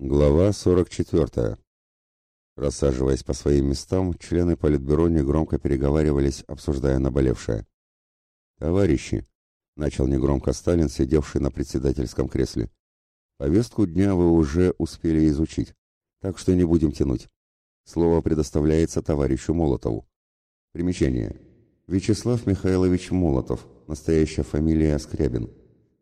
Глава 44. Рассаживаясь по своим местам, члены Политбюро негромко переговаривались, обсуждая наболевшее. «Товарищи», — начал негромко Сталин, сидевший на председательском кресле, — «повестку дня вы уже успели изучить, так что не будем тянуть. Слово предоставляется товарищу Молотову. Примечание. Вячеслав Михайлович Молотов, настоящая фамилия Скрябин.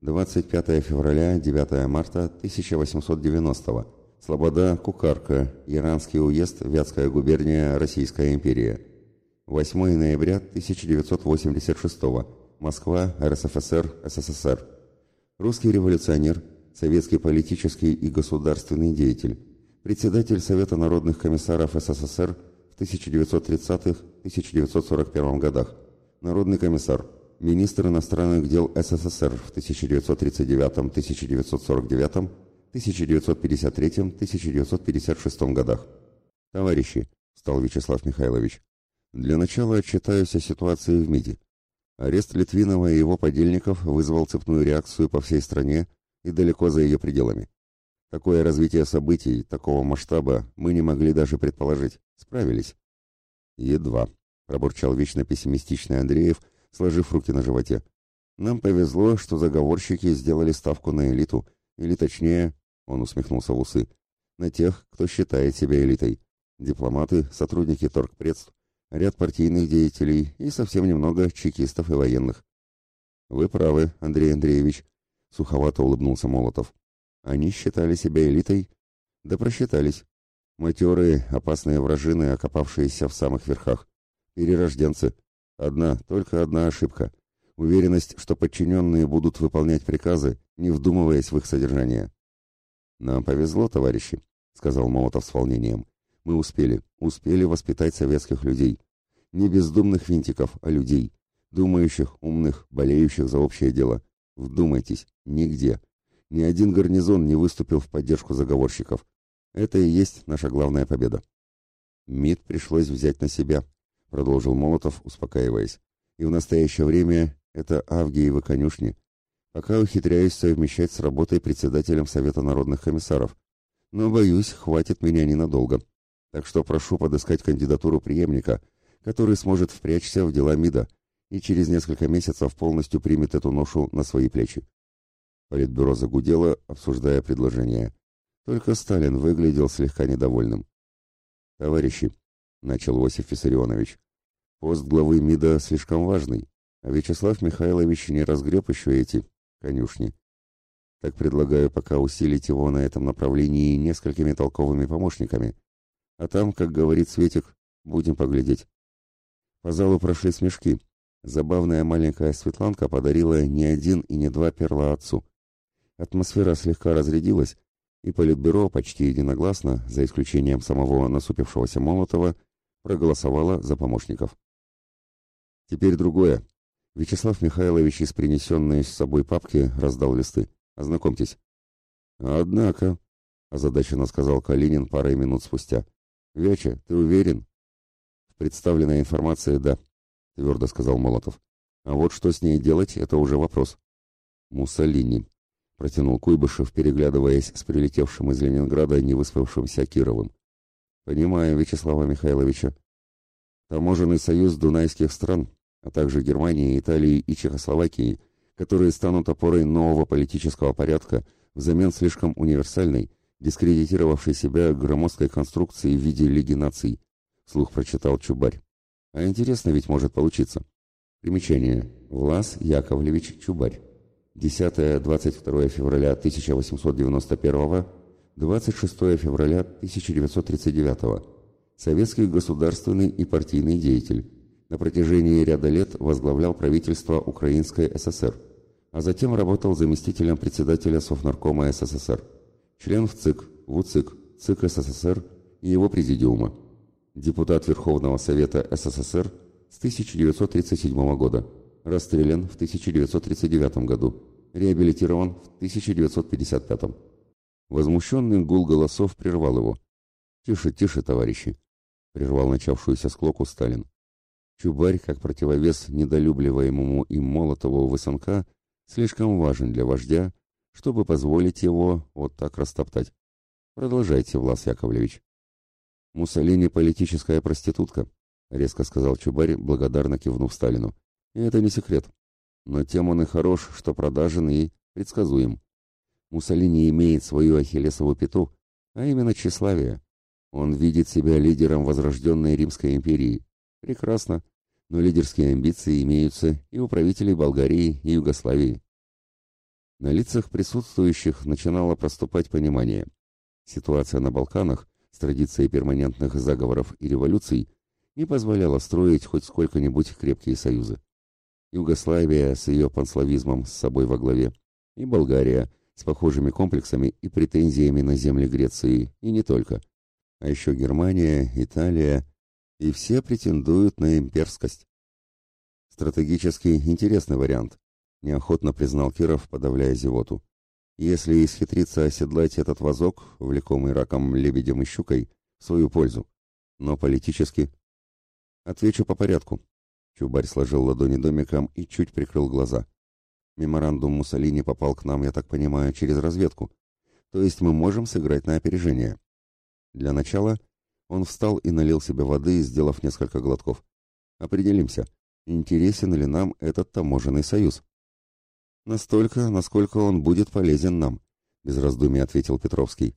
25 февраля, 9 марта 1890 Слобода, Кукарка, Иранский уезд, Вятская губерния, Российская империя. 8 ноября 1986 Москва, РСФСР, СССР. Русский революционер, советский политический и государственный деятель, председатель Совета народных комиссаров СССР в 1930-1941 годах, народный комиссар, министр иностранных дел СССР в 1939-1949, 1953-1956 годах. Товарищи, стал Вячеслав Михайлович, для начала отчитаюсь о ситуации в МИДе. Арест Литвинова и его подельников вызвал цепную реакцию по всей стране и далеко за ее пределами. Такое развитие событий, такого масштаба мы не могли даже предположить. Справились. Едва, пробурчал вечно пессимистичный Андреев, сложив руки на животе. Нам повезло, что заговорщики сделали ставку на элиту, или точнее, он усмехнулся в усы, на тех, кто считает себя элитой. Дипломаты, сотрудники торгпредств, ряд партийных деятелей и совсем немного чекистов и военных. Вы правы, Андрей Андреевич, суховато улыбнулся Молотов. Они считали себя элитой? Да просчитались. Матерые, опасные вражины, окопавшиеся в самых верхах. Перерожденцы. Одна, только одна ошибка. Уверенность, что подчиненные будут выполнять приказы, не вдумываясь в их содержание. «Нам повезло, товарищи», — сказал Молотов с волнением. «Мы успели, успели воспитать советских людей. Не бездумных винтиков, а людей. Думающих, умных, болеющих за общее дело. Вдумайтесь, нигде. Ни один гарнизон не выступил в поддержку заговорщиков. Это и есть наша главная победа». МИД пришлось взять на себя, продолжил Молотов, успокаиваясь. И в настоящее время это Авгиевы конюшни. Пока ухитряюсь совмещать с работой председателем Совета народных комиссаров. Но, боюсь, хватит меня ненадолго. Так что прошу подыскать кандидатуру преемника, который сможет впрячься в дела МИДа и через несколько месяцев полностью примет эту ношу на свои плечи. Политбюро загудело, обсуждая предложение. Только Сталин выглядел слегка недовольным. «Товарищи», — начал Иосиф Виссарионович, Пост главы МИДа слишком важный, а Вячеслав Михайлович не разгреб еще эти конюшни. Так предлагаю пока усилить его на этом направлении несколькими толковыми помощниками. А там, как говорит Светик, будем поглядеть. По залу прошли смешки. Забавная маленькая Светланка подарила не один и не два перла отцу. Атмосфера слегка разрядилась, и Политбюро почти единогласно, за исключением самого насупившегося Молотова, проголосовало за помощников. Теперь другое. Вячеслав Михайлович из принесенной с собой папки раздал листы. Ознакомьтесь. Однако, озадаченно сказал Калинин парой минут спустя. Вяча, ты уверен? В представленной информации да, твердо сказал Молотов. А вот что с ней делать, это уже вопрос. Муссолини, протянул Куйбышев, переглядываясь с прилетевшим из Ленинграда невыспавшимся Кировым. Понимаю Вячеслава Михайловича. Таможенный союз дунайских стран а также Германии, Италии и Чехословакии, которые станут опорой нового политического порядка взамен слишком универсальной, дискредитировавшей себя громоздкой конструкции в виде Лиги наций, слух прочитал Чубарь. А интересно ведь может получиться. Примечание. Влас Яковлевич Чубарь. 10-22 февраля 1891 26 февраля 1939 Советский государственный и партийный деятель, на протяжении ряда лет возглавлял правительство Украинской ССР, а затем работал заместителем председателя Совнаркома СССР, член в ЦИК, в УЦИК, ЦИК СССР и его президиума, депутат Верховного Совета СССР с 1937 года, расстрелян в 1939 году, реабилитирован в 1955. Возмущенный гул голосов прервал его. «Тише, тише, товарищи!» — прервал начавшуюся склоку Сталин. Чубарь, как противовес недолюбливаемому им Молотову высонка, слишком важен для вождя, чтобы позволить его вот так растоптать. Продолжайте, Влас Яковлевич. Муссолини политическая проститутка, резко сказал Чубарь, благодарно кивнув Сталину. И это не секрет. Но тем он и хорош, что продажен и предсказуем. Муссолини имеет свою ахиллесову пяту, а именно тщеславие. Он видит себя лидером возрожденной Римской империи. Прекрасно, но лидерские амбиции имеются и у правителей Болгарии и Югославии. На лицах присутствующих начинало проступать понимание. Ситуация на Балканах с традицией перманентных заговоров и революций не позволяла строить хоть сколько-нибудь крепкие союзы. Югославия с ее панславизмом с собой во главе, и Болгария с похожими комплексами и претензиями на земли Греции, и не только. А еще Германия, Италия, и все претендуют на имперскость. Стратегически интересный вариант, неохотно признал Киров, подавляя зевоту. Если исхитриться оседлать этот вазок, влекомый раком, лебедем и щукой, в свою пользу. Но политически... Отвечу по порядку. Чубарь сложил ладони домиком и чуть прикрыл глаза. Меморандум Муссолини попал к нам, я так понимаю, через разведку. То есть мы можем сыграть на опережение. Для начала он встал и налил себе воды, сделав несколько глотков. Определимся, интересен ли нам этот таможенный союз. Настолько, насколько он будет полезен нам, без раздумий ответил Петровский.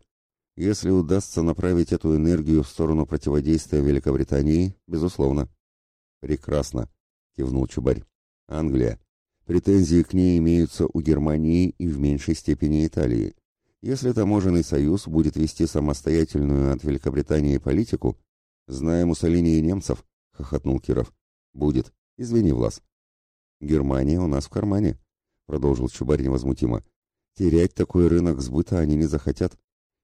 Если удастся направить эту энергию в сторону противодействия Великобритании, безусловно. Прекрасно, кивнул Чубарь. Англия. Претензии к ней имеются у Германии и в меньшей степени Италии. Если таможенный союз будет вести самостоятельную от Великобритании политику, зная Муссолини и немцев, хохотнул Киров. Будет. Извини, Влас. Германия у нас в кармане, продолжил Чубарь невозмутимо. Терять такой рынок сбыта они не захотят.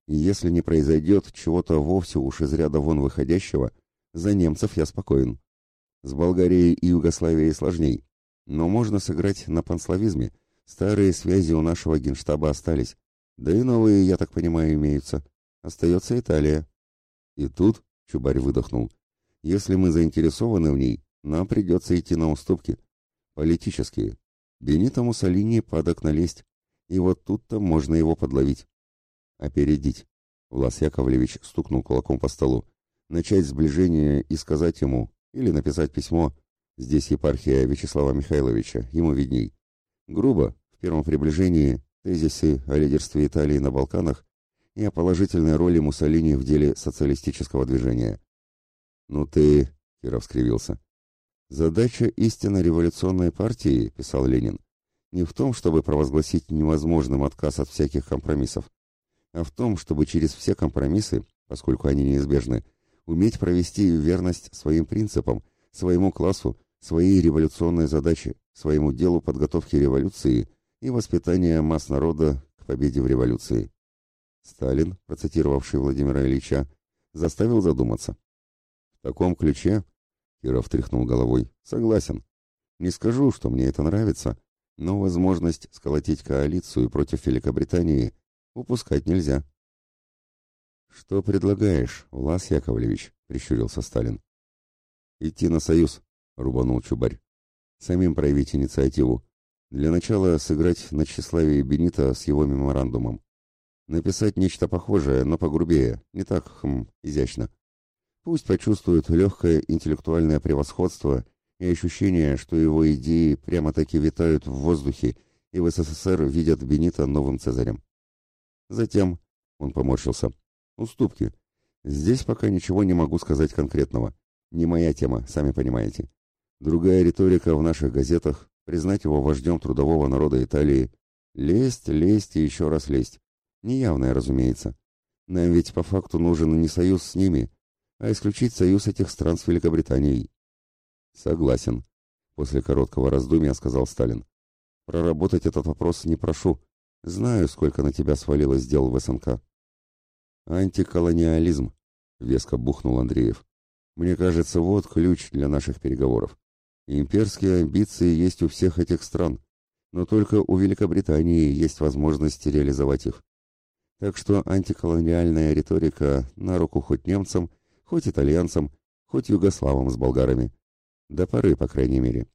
И если не произойдет чего-то вовсе уж из ряда вон выходящего, за немцев я спокоен. С Болгарией и Югославией сложней, но можно сыграть на панславизме. Старые связи у нашего генштаба остались. Да и новые, я так понимаю, имеются. Остается Италия. И тут Чубарь выдохнул. Если мы заинтересованы в ней, нам придется идти на уступки. Политические. Бенито Муссолини падок налезть. И вот тут-то можно его подловить. Опередить. Влас Яковлевич стукнул кулаком по столу. Начать сближение и сказать ему, или написать письмо, здесь епархия Вячеслава Михайловича, ему видней. Грубо, в первом приближении, тезисы о лидерстве Италии на Балканах и о положительной роли Муссолини в деле социалистического движения. «Ну ты...» — Киров скривился. «Задача истинно революционной партии, — писал Ленин, — не в том, чтобы провозгласить невозможным отказ от всяких компромиссов, а в том, чтобы через все компромиссы, поскольку они неизбежны, уметь провести верность своим принципам, своему классу, своей революционной задаче, своему делу подготовки революции и воспитания масс народа к победе в революции. Сталин, процитировавший Владимира Ильича, заставил задуматься. В таком ключе, Киров тряхнул головой, согласен. Не скажу, что мне это нравится, но возможность сколотить коалицию против Великобритании упускать нельзя. «Что предлагаешь, Влас Яковлевич?» — прищурился Сталин. «Идти на союз», — рубанул Чубарь. «Самим проявить инициативу. Для начала сыграть на тщеславие Бенита с его меморандумом. Написать нечто похожее, но погрубее, не так, хм, изящно. Пусть почувствует легкое интеллектуальное превосходство и ощущение, что его идеи прямо-таки витают в воздухе, и в СССР видят Бенита новым цезарем. Затем, он поморщился, Уступки. Здесь пока ничего не могу сказать конкретного. Не моя тема, сами понимаете. Другая риторика в наших газетах — признать его вождем трудового народа Италии. Лезть, лезть и еще раз лезть. Неявная, разумеется. Нам ведь по факту нужен не союз с ними, а исключить союз этих стран с Великобританией. Согласен, после короткого раздумья сказал Сталин. Проработать этот вопрос не прошу. Знаю, сколько на тебя свалилось дел в СНК. Антиколониализм, веско бухнул Андреев. Мне кажется, вот ключ для наших переговоров. Имперские амбиции есть у всех этих стран, но только у Великобритании есть возможность реализовать их. Так что антиколониальная риторика на руку хоть немцам, хоть итальянцам, хоть югославам с болгарами. До поры, по крайней мере.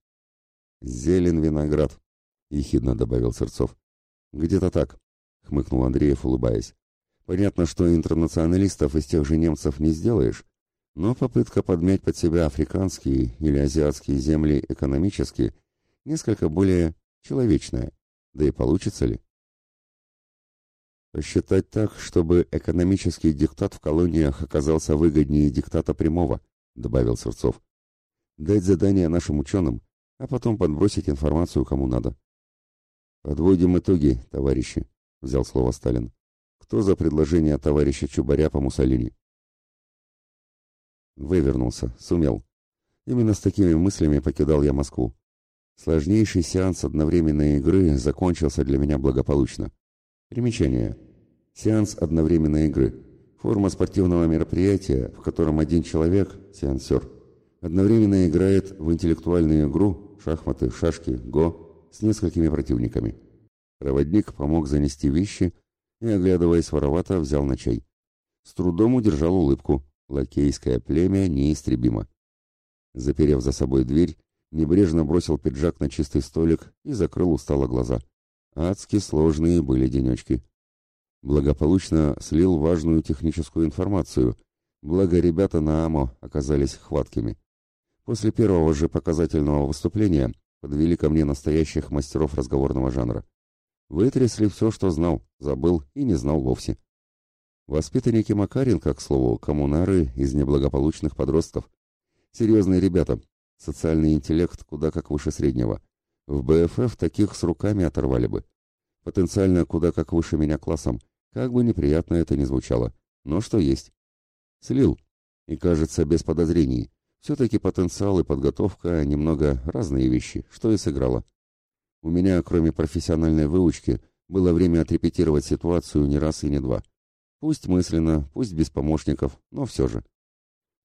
«Зелен виноград», — ехидно добавил Сырцов. «Где-то так», — хмыкнул Андреев, улыбаясь. Понятно, что интернационалистов из тех же немцев не сделаешь, но попытка подмять под себя африканские или азиатские земли экономически несколько более человечная. Да и получится ли? Посчитать так, чтобы экономический диктат в колониях оказался выгоднее диктата прямого, добавил Сырцов. Дать задание нашим ученым, а потом подбросить информацию кому надо. Подводим итоги, товарищи, взял слово Сталин. Кто за предложение товарища Чубаря по Муссолини? Вывернулся, сумел. Именно с такими мыслями покидал я Москву. Сложнейший сеанс одновременной игры закончился для меня благополучно. Примечание. Сеанс одновременной игры. Форма спортивного мероприятия, в котором один человек, сеансер, одновременно играет в интеллектуальную игру, шахматы, шашки, го, с несколькими противниками. Проводник помог занести вещи и, оглядываясь воровато, взял на чай. С трудом удержал улыбку. Лакейское племя неистребимо. Заперев за собой дверь, небрежно бросил пиджак на чистый столик и закрыл устало глаза. Адски сложные были денечки. Благополучно слил важную техническую информацию, благо ребята на АМО оказались хваткими. После первого же показательного выступления подвели ко мне настоящих мастеров разговорного жанра. Вытрясли все, что знал, забыл и не знал вовсе. Воспитанники Макаренко, к слову, коммунары из неблагополучных подростков. Серьезные ребята, социальный интеллект куда как выше среднего. В БФФ таких с руками оторвали бы. Потенциально куда как выше меня классом, как бы неприятно это ни звучало. Но что есть. Слил. И кажется, без подозрений. Все-таки потенциал и подготовка немного разные вещи, что и сыграло. У меня, кроме профессиональной выучки, было время отрепетировать ситуацию не раз и не два. Пусть мысленно, пусть без помощников, но все же.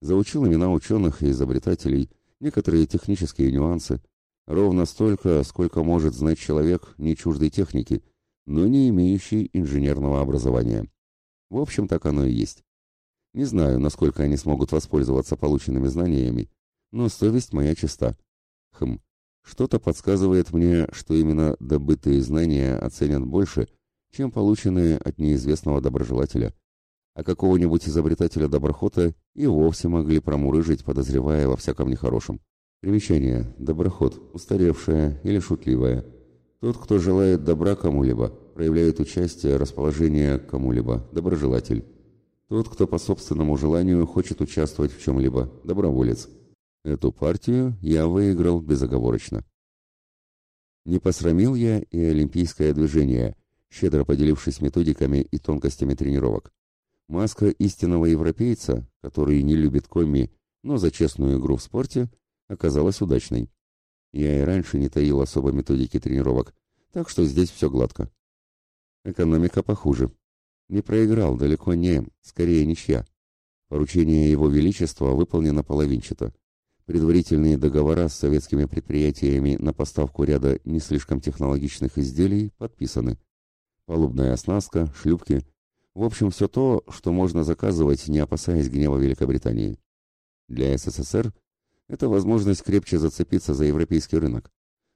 Заучил имена ученых и изобретателей, некоторые технические нюансы, ровно столько, сколько может знать человек не чуждой техники, но не имеющий инженерного образования. В общем, так оно и есть. Не знаю, насколько они смогут воспользоваться полученными знаниями, но совесть моя чиста. Хм, что-то подсказывает мне, что именно добытые знания оценят больше, чем полученные от неизвестного доброжелателя. А какого-нибудь изобретателя доброхота и вовсе могли промурыжить, подозревая во всяком нехорошем. Примечание. Доброход. Устаревшее или шутливое. Тот, кто желает добра кому-либо, проявляет участие, расположение к кому-либо. Доброжелатель. Тот, кто по собственному желанию хочет участвовать в чем-либо. Доброволец. Эту партию я выиграл безоговорочно. Не посрамил я и олимпийское движение, щедро поделившись методиками и тонкостями тренировок. Маска истинного европейца, который не любит комми, но за честную игру в спорте, оказалась удачной. Я и раньше не таил особо методики тренировок, так что здесь все гладко. Экономика похуже. Не проиграл, далеко не, скорее ничья. Поручение Его Величества выполнено половинчато. Предварительные договора с советскими предприятиями на поставку ряда не слишком технологичных изделий подписаны. Палубная оснастка, шлюпки. В общем, все то, что можно заказывать, не опасаясь гнева Великобритании. Для СССР это возможность крепче зацепиться за европейский рынок.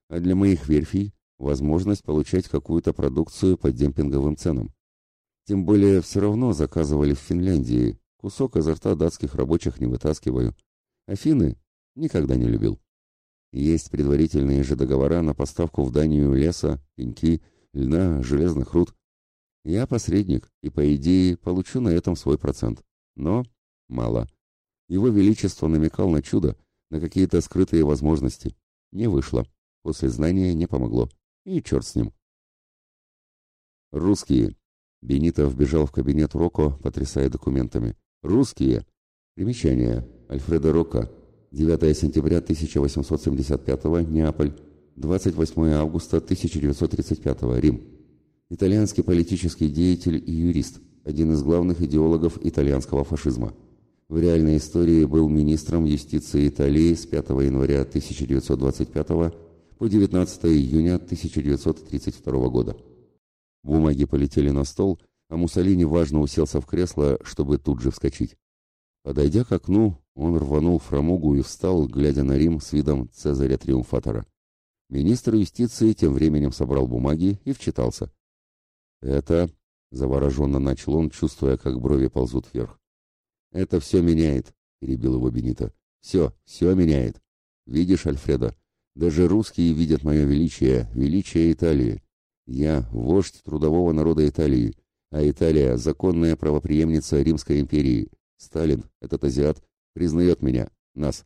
А для моих верфей – возможность получать какую-то продукцию по демпинговым ценам. Тем более все равно заказывали в Финляндии. Кусок изо рта датских рабочих не вытаскиваю. Афины Никогда не любил. Есть предварительные же договора на поставку в Данию леса, пеньки, льна, железных руд. Я посредник, и, по идее, получу на этом свой процент. Но мало. Его Величество намекал на чудо, на какие-то скрытые возможности. Не вышло. После знания не помогло. И черт с ним. «Русские!» Бенитов бежал в кабинет Роко, потрясая документами. «Русские!» Примечание. Альфреда Рока, 9 сентября 1875 Неаполь, 28 августа 1935 Рим. Итальянский политический деятель и юрист, один из главных идеологов итальянского фашизма. В реальной истории был министром юстиции Италии с 5 января 1925 по 19 июня 1932 года. Бумаги полетели на стол, а Муссолини важно уселся в кресло, чтобы тут же вскочить. Подойдя к окну, он рванул фрамугу и встал, глядя на Рим с видом Цезаря-триумфатора. Министр юстиции тем временем собрал бумаги и вчитался. «Это...» — Завороженно начал он, чувствуя, как брови ползут вверх. «Это все меняет», — перебил его Бенита. «Все, все меняет. Видишь, Альфреда, даже русские видят мое величие, величие Италии. Я — вождь трудового народа Италии, а Италия — законная правопреемница Римской империи. Сталин, этот азиат, признает меня, нас.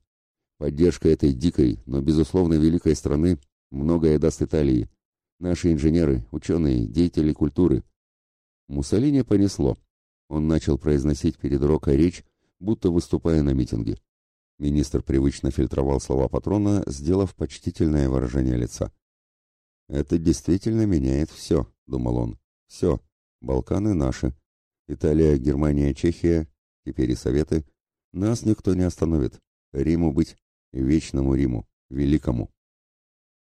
Поддержка этой дикой, но, безусловно, великой страны многое даст Италии. Наши инженеры, ученые, деятели культуры. Муссолини понесло. Он начал произносить перед Рока речь, будто выступая на митинге. Министр привычно фильтровал слова патрона, сделав почтительное выражение лица. «Это действительно меняет все», — думал он. «Все. Балканы наши. Италия, Германия, Чехия, теперь и Советы. Нас никто не остановит. Риму быть, вечному Риму, великому».